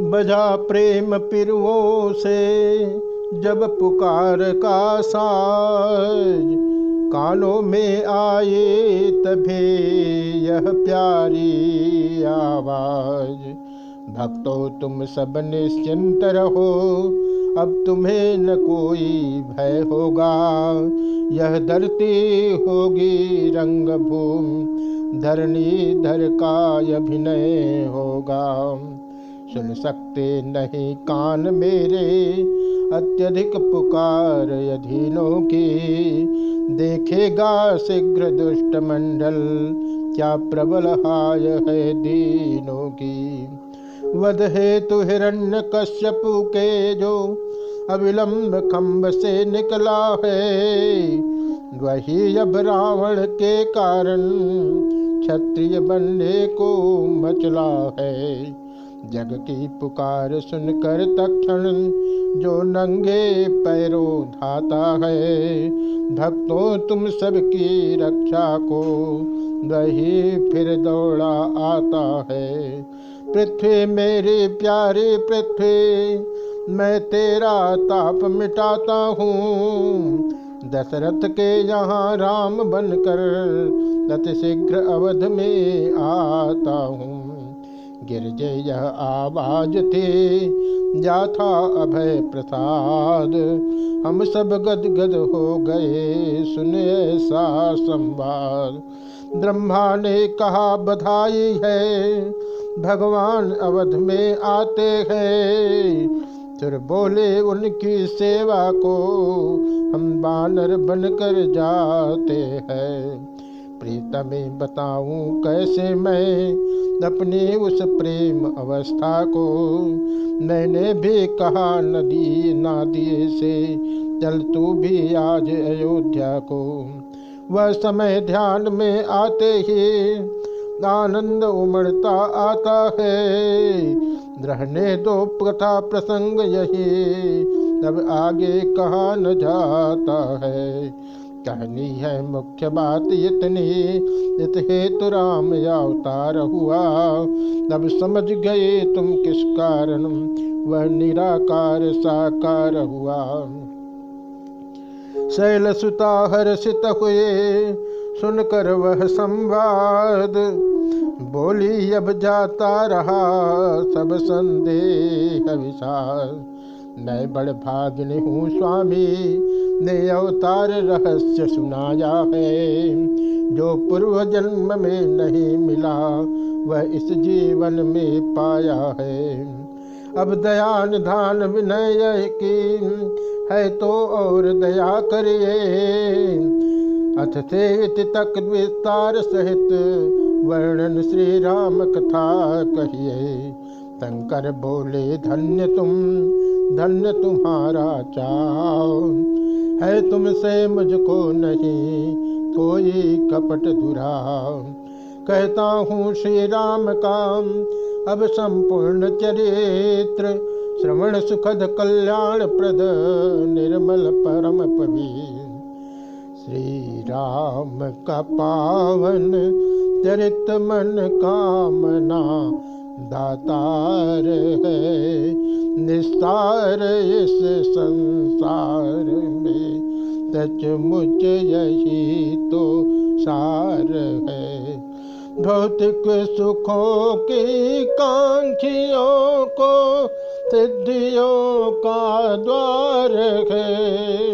बजा प्रेम पिरुओं से जब पुकार का साज कानों में आए तभी यह प्यारी आवाज़। भक्तों, तुम सब निश्चिंत रहो, अब तुम्हें न कोई भय होगा। यह धरती होगी रंग भूमि धरणी धर का अभिनय होगा। सुन सकते नहीं कान मेरे। अत्यधिक पुकार अधीनों की। देखेगा शीघ्र दुष्ट मंडल क्या प्रबल हाय है दीनों की। वध हेतु हिरण्य कश्यपु के जो अविलंब खम्ब से निकला है, वही अब रावण के कारण क्षत्रिय बनने को मचला है। जग की पुकार सुनकर तक्षण जो नंगे पैरों धाता है, भक्तों तुम सबकी रक्षा को वही फिर दौड़ा आता है। पृथ्वी मेरी प्यारी पृथ्वी, मैं तेरा ताप मिटाता हूँ। दशरथ के यहाँ राम बनकर अति शीघ्र अवध में हूँ गिरजे यह आवाज़ थी जा था अभय प्रसाद। हम सब गद गद हो गए, सुने ऐसा संवाद। ब्रह्मा ने कहा, बधाई है, भगवान अवध में आते हैं। फिर बोले, उनकी सेवा को हम बानर बनकर जाते हैं। प्रीतम बताऊँ, कैसे मैं अपनी उस प्रेम अवस्था को मैंने भी कहा नदी नादिए से, चल तू भी आज अयोध्या को। वह समय ध्यान में आते ही आनंद उमड़ता आता है। रहने दो कथा प्रसंग यही, तब आगे कहा न जाता है। कहनी है मुख्य बात इतनी। इत हेतु राम अवतार हुआ तब समझ गए तुम किस कारण? वह निराकार साकार हुआ। शैल सुता हर्षित हुए, सुनकर वह संवाद। बोली, अब जाता रहा सब संदेह विशाल मैं बड़ भाग्य हूँ, स्वामी। ने अवतार रहस्य सुनाया है। जो पूर्व जन्म में नहीं मिला, वह इस जीवन में पाया है। अब दयान धान विनय की है तो और दया करिए। अथ से तक विस्तार सहित वर्णन श्री राम कथा कहिए। शंकर बोले, धन्य तुम। धन्य तुम्हारा चाओ है तुमसे मुझको नहीं कोई कपट दुरा कहता हूँ श्री राम का अब संपूर्ण चरित्र, श्रवण सुखद कल्याण प्रद निर्मल परम पवित्र श्री राम का पावन, चरित मन कामना, दातार है। निस्तार इस संसार में। सचमुच यही तो सार है। भौतिक सुखों की कांखियों को सिद्धियों का द्वार है।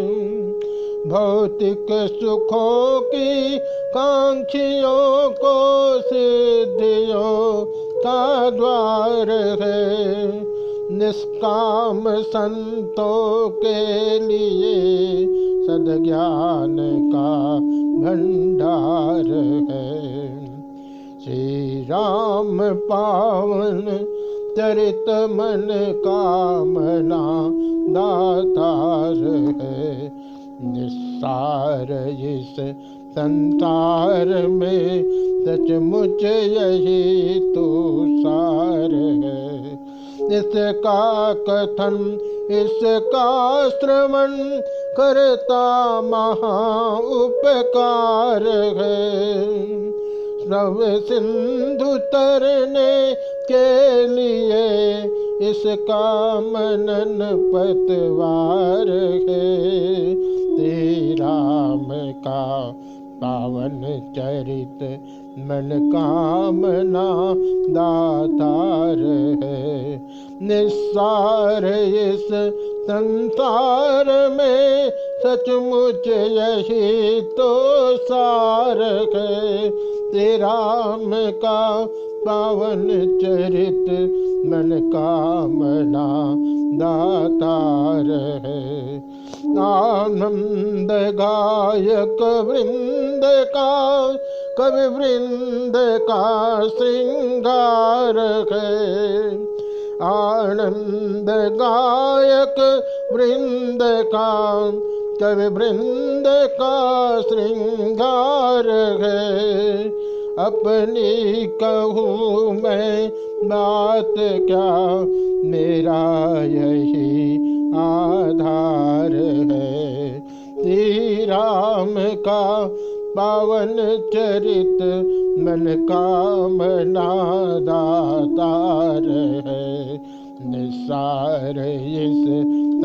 भौतिक सुखों की कांखियों को सिद्धियों का द्वार है। निष्काम संतों के लिए सदज्ञान का भंडार है। श्री राम पावन चरित मन कामना दातार है। निस्सार इस संसार में सचमुच यही तो सार है। इसका कथन, इसका श्रवण करता महा उपकार है। स्रव सिंधु तरने के लिए इसका मनन पतवार है। राम का पावन चरित मन कामना दातार है। निस्सार इस संसार में सचमुच यही तो सार है। राम का पावन चरित मन कामना दातार है। आनंद गायक वृंद का, कवि वृंद का श्रृंगार है। आनंद गायक वृंद का कवि वृंद का श्रृंगार है। अपनी कहूँ मैं बात क्या, मेरा यही आधार है। श्री राम का पावन चरित मन कामना दातार है। निसार इस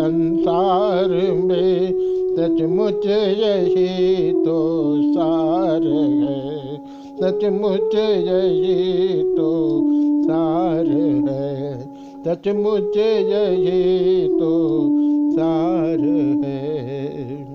संसार में सचमुच यही तो सार है। सचमुच यही तो सार है। सचमुच यही तो सार है।